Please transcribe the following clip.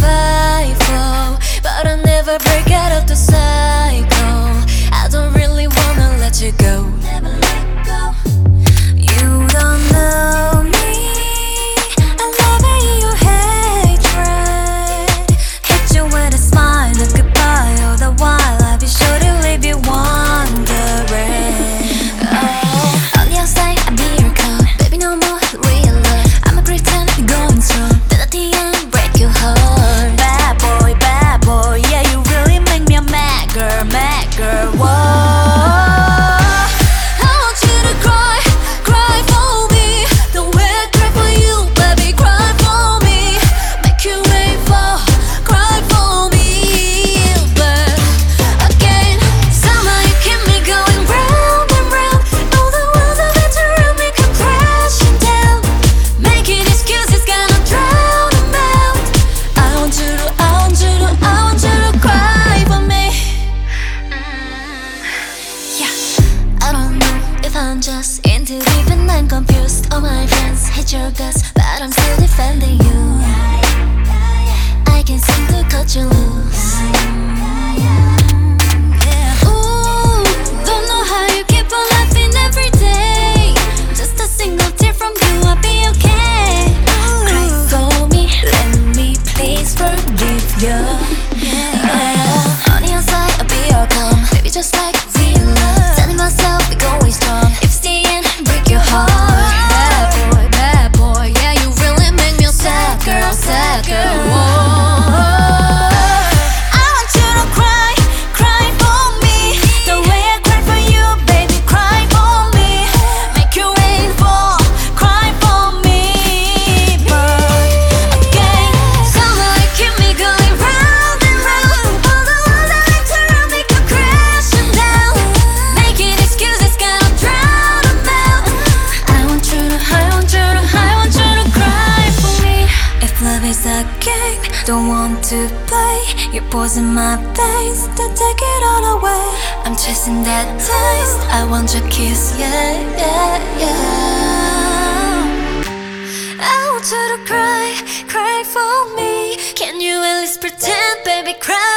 fight for But I'll never break out of the sun. I'm just into deep and I'm confused. All my friends hate your guts But I'm still defending you. Don't want to play, you poison my taste Then take it all away. I'm chasing that taste, I want your kiss, yeah, yeah, yeah. I want you to cry, cry for me. Can you at least pretend, baby, cry?